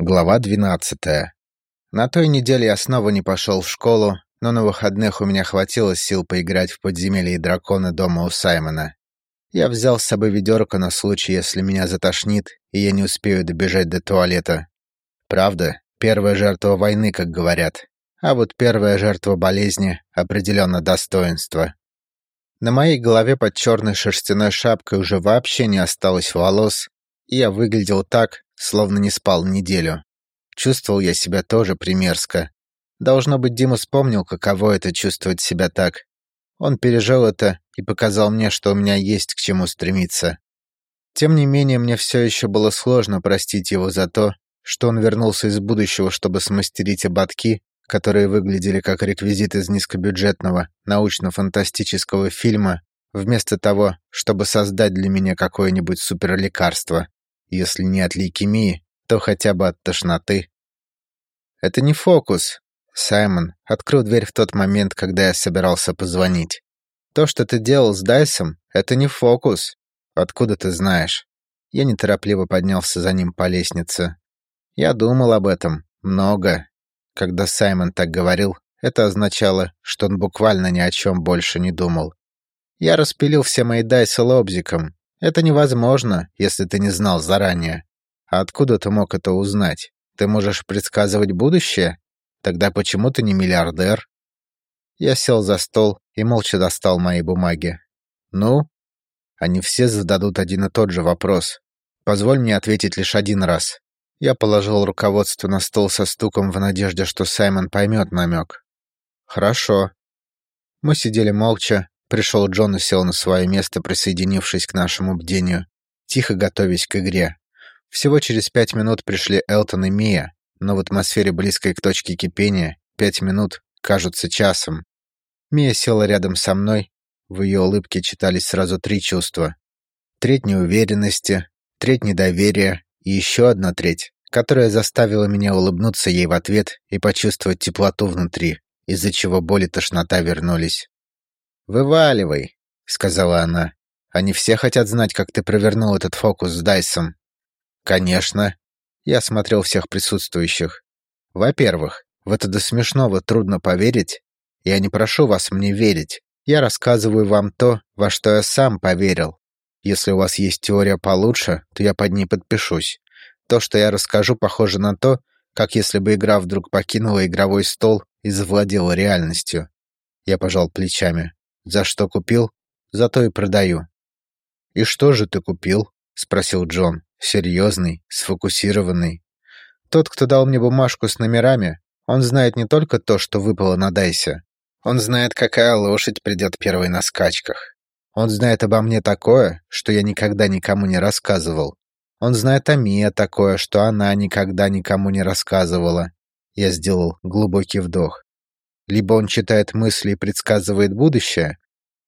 Глава 12. На той неделе я снова не пошел в школу, но на выходных у меня хватило сил поиграть в подземелье и драконы дома у Саймона. Я взял с собой ведерко на случай, если меня затошнит, и я не успею добежать до туалета. Правда, первая жертва войны, как говорят. А вот первая жертва болезни — определенно достоинство. На моей голове под черной шерстяной шапкой уже вообще не осталось волос, и я выглядел так, словно не спал неделю. Чувствовал я себя тоже примерзко. Должно быть, Дима вспомнил, каково это чувствовать себя так. Он пережил это и показал мне, что у меня есть к чему стремиться. Тем не менее, мне все еще было сложно простить его за то, что он вернулся из будущего, чтобы смастерить ободки, которые выглядели как реквизит из низкобюджетного научно-фантастического фильма, вместо того, чтобы создать для меня какое-нибудь суперлекарство. Если не от лейкемии, то хотя бы от тошноты. Это не фокус. Саймон открыл дверь в тот момент, когда я собирался позвонить. То, что ты делал с Дайсом, это не фокус. Откуда ты знаешь? Я неторопливо поднялся за ним по лестнице. Я думал об этом. Много. Когда Саймон так говорил, это означало, что он буквально ни о чем больше не думал. Я распилил все мои дайсы лобзиком, это невозможно, если ты не знал заранее. А откуда ты мог это узнать? Ты можешь предсказывать будущее? Тогда почему ты не миллиардер? Я сел за стол и молча достал мои бумаги. Ну? Они все зададут один и тот же вопрос. Позволь мне ответить лишь один раз. Я положил руководство на стол со стуком в надежде, что Саймон поймет намек. Хорошо. Мы сидели молча, Пришел Джон и сел на свое место, присоединившись к нашему бдению, тихо готовясь к игре. Всего через пять минут пришли Элтон и Мия, но в атмосфере близкой к точке кипения пять минут кажутся часом. Мия села рядом со мной, в ее улыбке читались сразу три чувства. Треть неуверенности, треть недоверия и еще одна треть, которая заставила меня улыбнуться ей в ответ и почувствовать теплоту внутри, из-за чего боль и тошнота вернулись. «Вываливай», — сказала она. «Они все хотят знать, как ты провернул этот фокус с Дайсом». «Конечно». Я смотрел всех присутствующих. «Во-первых, в это до смешного трудно поверить. Я не прошу вас мне верить. Я рассказываю вам то, во что я сам поверил. Если у вас есть теория получше, то я под ней подпишусь. То, что я расскажу, похоже на то, как если бы игра вдруг покинула игровой стол и завладела реальностью. Я пожал плечами. За что купил, зато и продаю. И что же ты купил? спросил Джон, серьезный, сфокусированный. Тот, кто дал мне бумажку с номерами, он знает не только то, что выпало на дайсе. Он знает, какая лошадь придет первой на скачках. Он знает обо мне такое, что я никогда никому не рассказывал. Он знает о Мия такое, что она никогда никому не рассказывала. Я сделал глубокий вдох. Либо он читает мысли и предсказывает будущее,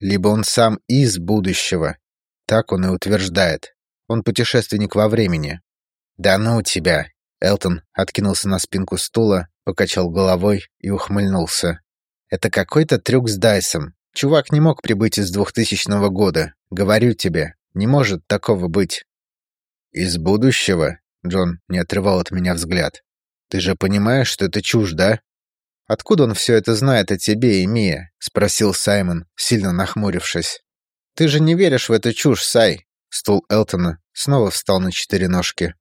либо он сам из будущего. Так он и утверждает. Он путешественник во времени. «Да ну тебя!» Элтон откинулся на спинку стула, покачал головой и ухмыльнулся. «Это какой-то трюк с Дайсом. Чувак не мог прибыть из двухтысячного года. Говорю тебе, не может такого быть». «Из будущего?» Джон не отрывал от меня взгляд. «Ты же понимаешь, что это чушь, да? «Откуда он все это знает о тебе и Мия?» — спросил Саймон, сильно нахмурившись. «Ты же не веришь в эту чушь, Сай!» Стул Элтона снова встал на четыре ножки.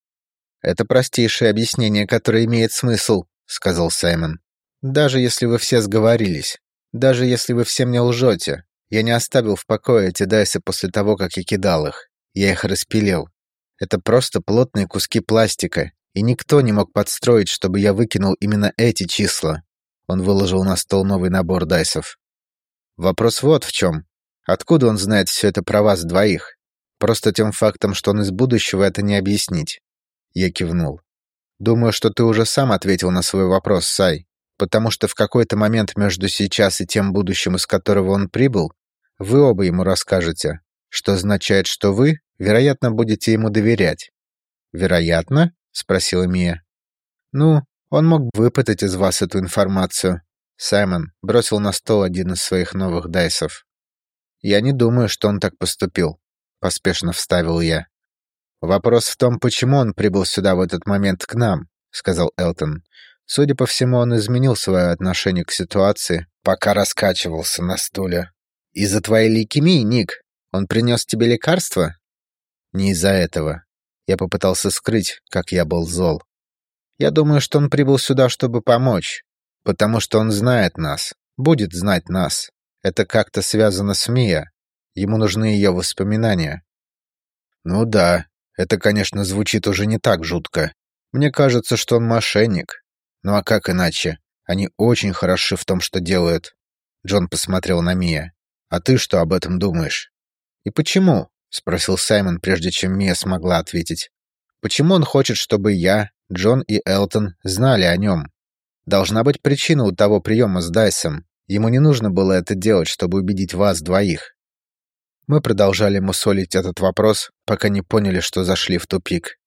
«Это простейшее объяснение, которое имеет смысл», — сказал Саймон. «Даже если вы все сговорились, даже если вы все мне лжете, я не оставил в покое эти дайсы после того, как я кидал их. Я их распилил. Это просто плотные куски пластика, и никто не мог подстроить, чтобы я выкинул именно эти числа. Он выложил на стол новый набор дайсов. Вопрос вот в чем. Откуда он знает все это про вас двоих? Просто тем фактом, что он из будущего, это не объяснить. Я кивнул. Думаю, что ты уже сам ответил на свой вопрос, Сай. Потому что в какой-то момент между сейчас и тем будущим, из которого он прибыл, вы оба ему расскажете, что означает, что вы, вероятно, будете ему доверять. «Вероятно?» — спросила Мия. «Ну, он мог выпытать из вас эту информацию. Саймон бросил на стол один из своих новых дайсов. Я не думаю, что он так поступил, поспешно вставил я. Вопрос в том, почему он прибыл сюда в этот момент к нам. — сказал Элтон. Судя по всему, он изменил свое отношение к ситуации, пока раскачивался на стуле. «Из-за твоей лейкемии, Ник, он принес тебе лекарство?» «Не из-за этого. Я попытался скрыть, как я был зол. Я думаю, что он прибыл сюда, чтобы помочь, потому что он знает нас, будет знать нас. Это как-то связано с Мия. Ему нужны ее воспоминания». «Ну да, это, конечно, звучит уже не так жутко. Мне кажется, что он мошенник. Ну а как иначе? Они очень хороши в том, что делают. Джон посмотрел на Мия. А ты что об этом думаешь? И почему? спросил Саймон, прежде чем Мия смогла ответить. Почему он хочет, чтобы я, Джон и Элтон знали о нем? Должна быть причина у того приема с Дайсом. Ему не нужно было это делать, чтобы убедить вас двоих. Мы продолжали мусолить этот вопрос, пока не поняли, что зашли в тупик.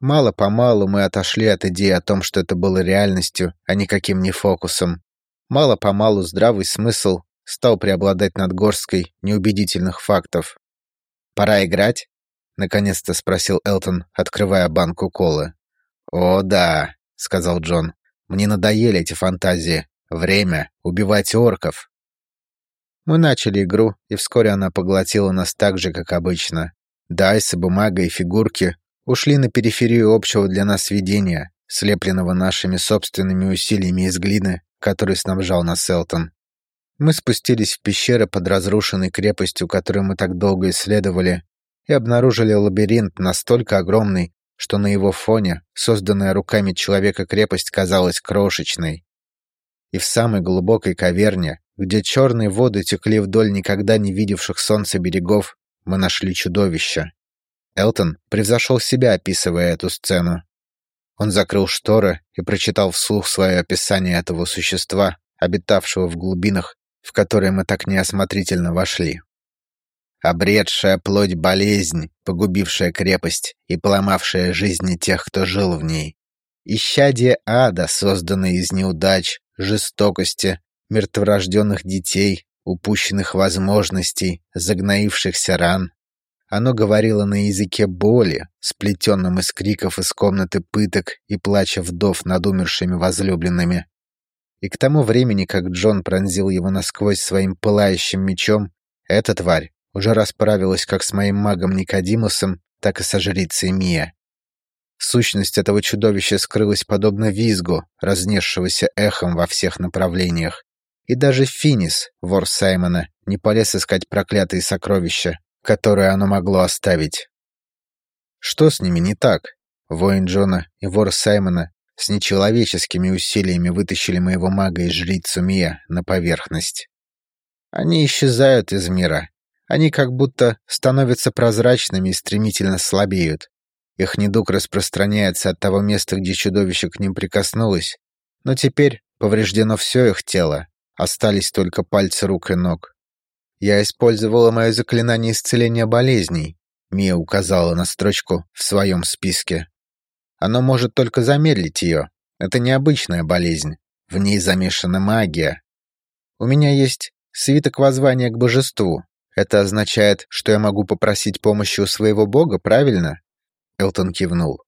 Мало-помалу мы отошли от идеи о том, что это было реальностью, а никаким не фокусом. Мало-помалу здравый смысл стал преобладать над горсткой неубедительных фактов. «Пора играть?» — наконец-то спросил Элтон, открывая банку колы. «О, да», — сказал Джон. «Мне надоели эти фантазии. Время убивать орков». Мы начали игру, и вскоре она поглотила нас так же, как обычно. Дайсы, бумага и фигурки ушли на периферию общего для нас видения, слепленного нашими собственными усилиями из глины, который снабжал нас Элтон. Мы спустились в пещеры под разрушенной крепостью, которую мы так долго исследовали, и обнаружили лабиринт настолько огромный, что на его фоне созданная руками человека крепость казалась крошечной. И в самой глубокой каверне, где черные воды текли вдоль никогда не видевших солнца берегов, мы нашли чудовище. Элтон превзошел себя, описывая эту сцену. Он закрыл шторы и прочитал вслух свое описание этого существа, обитавшего в глубинах, в которые мы так неосмотрительно вошли. Обретшая плоть болезнь, погубившая крепость и поломавшая жизни тех, кто жил в ней. Исчадие ада, созданное из неудач, жестокости, мертворожденных детей, упущенных возможностей, загноившихся ран, оно говорило на языке боли, сплетенном из криков из комнаты пыток и плача вдов над умершими возлюбленными. И к тому времени, как Джон пронзил его насквозь своим пылающим мечом, эта тварь уже расправилась как с моим магом Никодимусом, так и со жрицей Мия. Сущность этого чудовища скрылась подобно визгу, разнесшегося эхом во всех направлениях. И даже Финис, вор Саймона, не полез искать проклятые сокровища, которое оно могло оставить. Что с ними не так? Воин Джона и вор Саймона с нечеловеческими усилиями вытащили моего мага и жрицу Мия на поверхность. Они исчезают из мира. Они как будто становятся прозрачными и стремительно слабеют. Их недуг распространяется от того места, где чудовище к ним прикоснулось. Но теперь повреждено все их тело. Остались только пальцы рук и ног. Я использовала мое заклинание исцеления болезней. Мия указала на строчку в своем списке. Оно может только замедлить ее. Это необычная болезнь. В ней замешана магия. У меня есть свиток воззвания к божеству. Это означает, что я могу попросить помощи у своего бога, правильно? Элтон кивнул.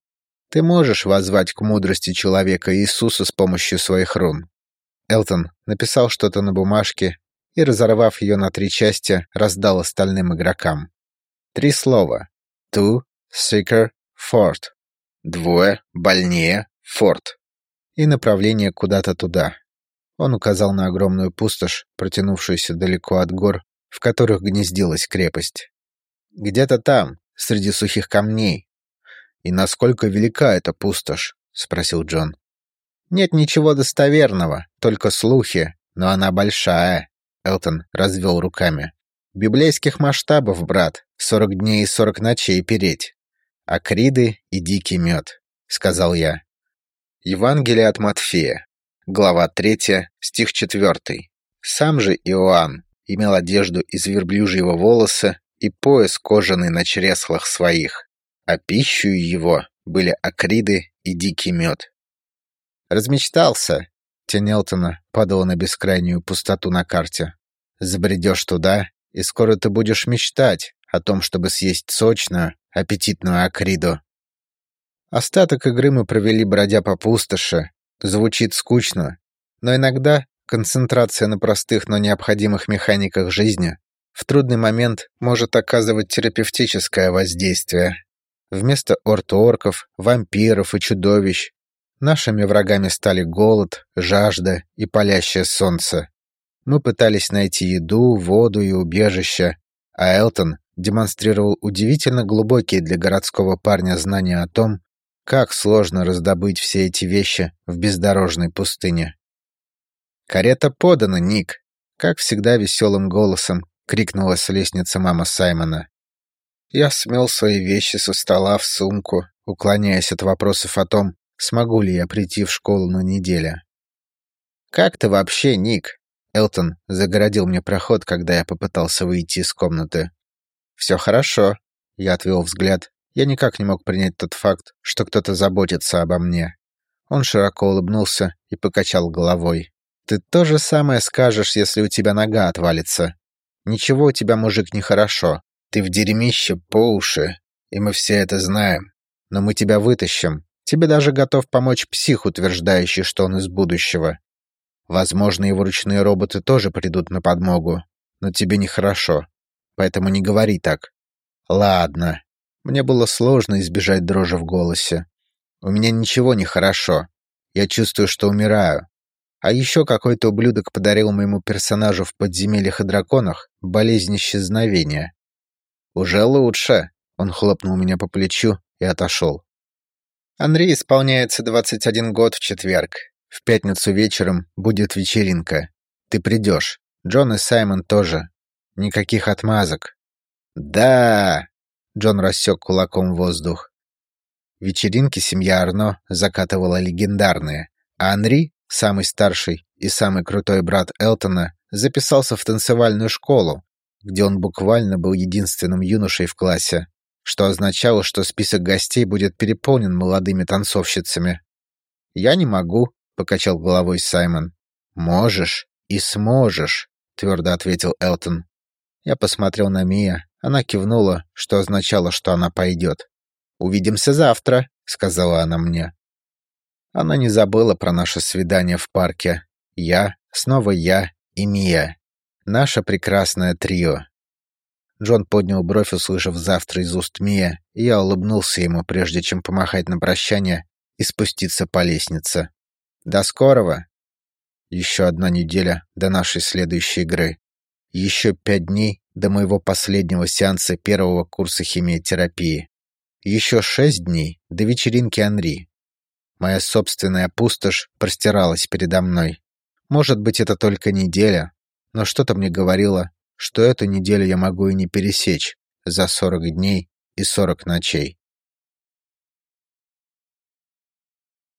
Ты можешь воззвать к мудрости человека Иисуса с помощью своих рун. Элтон написал что-то на бумажке и, разорвав ее на три части, раздал остальным игрокам. Три слова. Two, sicker, fort. Двое, больнее, форт. И направление куда-то туда. Он указал на огромную пустошь, протянувшуюся далеко от гор, в которых гнездилась крепость. «Где-то там, среди сухих камней». «И насколько велика эта пустошь?» — спросил Джон. «Нет ничего достоверного, только слухи, но она большая. Элтон развел руками. «Библейских масштабов, брат. Сорок дней и сорок ночей переть. Акриды и дикий мед», — сказал я. Евангелие от Матфея. Глава 3, стих 4. Сам же Иоанн имел одежду из верблюжьего волоса и пояс кожаный на чреслах своих, а пищу его были акриды и дикий мед. Размечтался, Тень Элтона на бескрайнюю пустоту на карте. Забредешь туда, и скоро ты будешь мечтать о том, чтобы съесть сочную, аппетитную акриду. Остаток игры мы провели, бродя по пустоши. Звучит скучно, но иногда концентрация на простых, но необходимых механиках жизни в трудный момент может оказывать терапевтическое воздействие. Вместо ортоорков, вампиров и чудовищ нашими врагами стали голод, жажда и палящее солнце. Мы пытались найти еду, воду и убежище, а Элтон демонстрировал удивительно глубокие для городского парня знания о том, как сложно раздобыть все эти вещи в бездорожной пустыне. «Карета подана, Ник!» Как всегда веселым голосом крикнула с лестницы мама Саймона. Я смел свои вещи со стола в сумку, уклоняясь от вопросов о том, смогу ли я прийти в школу на неделю. «Как ты вообще, Ник?» Элтон загородил мне проход, когда я попытался выйти из комнаты. «Все хорошо», — я отвел взгляд. Я никак не мог принять тот факт, что кто-то заботится обо мне. Он широко улыбнулся и покачал головой. «Ты то же самое скажешь, если у тебя нога отвалится. Ничего у тебя, мужик, нехорошо. Ты в дерьмище по уши, и мы все это знаем. Но мы тебя вытащим. Тебе даже готов помочь псих, утверждающий, что он из будущего. Возможно, его ручные роботы тоже придут на подмогу, но тебе нехорошо. Поэтому не говори так. Ладно. Мне было сложно избежать дрожи в голосе. У меня ничего не хорошо. Я чувствую, что умираю. А еще какой-то ублюдок подарил моему персонажу в подземельях и драконах болезнь исчезновения. «Уже лучше», — он хлопнул меня по плечу и отошел. Андрей исполняется 21 год в четверг. В пятницу вечером будет вечеринка. Ты придешь. Джон и Саймон тоже. Никаких отмазок. Да! Джон рассек кулаком воздух. Вечеринки семья Арно закатывала легендарные, а Анри самый старший и самый крутой брат Элтона, записался в танцевальную школу, где он буквально был единственным юношей в классе, что означало, что список гостей будет переполнен молодыми танцовщицами. «Я не могу», — покачал головой Саймон. «Можешь и сможешь», — твердо ответил Элтон. Я посмотрел на Мия, она кивнула, что означало, что она пойдет. «Увидимся завтра», — сказала она мне. Она не забыла про наше свидание в парке. Я, снова я и Мия. Наше прекрасное трио. Джон поднял бровь, услышав завтра из уст Мия, и я улыбнулся ему, прежде чем помахать на прощание и спуститься по лестнице. До скорого. Еще одна неделя до нашей следующей игры. Еще пять дней до моего последнего сеанса первого курса химиотерапии. Еще шесть дней до вечеринки Анри. Моя собственная пустошь простиралась передо мной. Может быть, это только неделя, но что-то мне говорило, что эту неделю я могу и не пересечь за 40 дней и 40 ночей.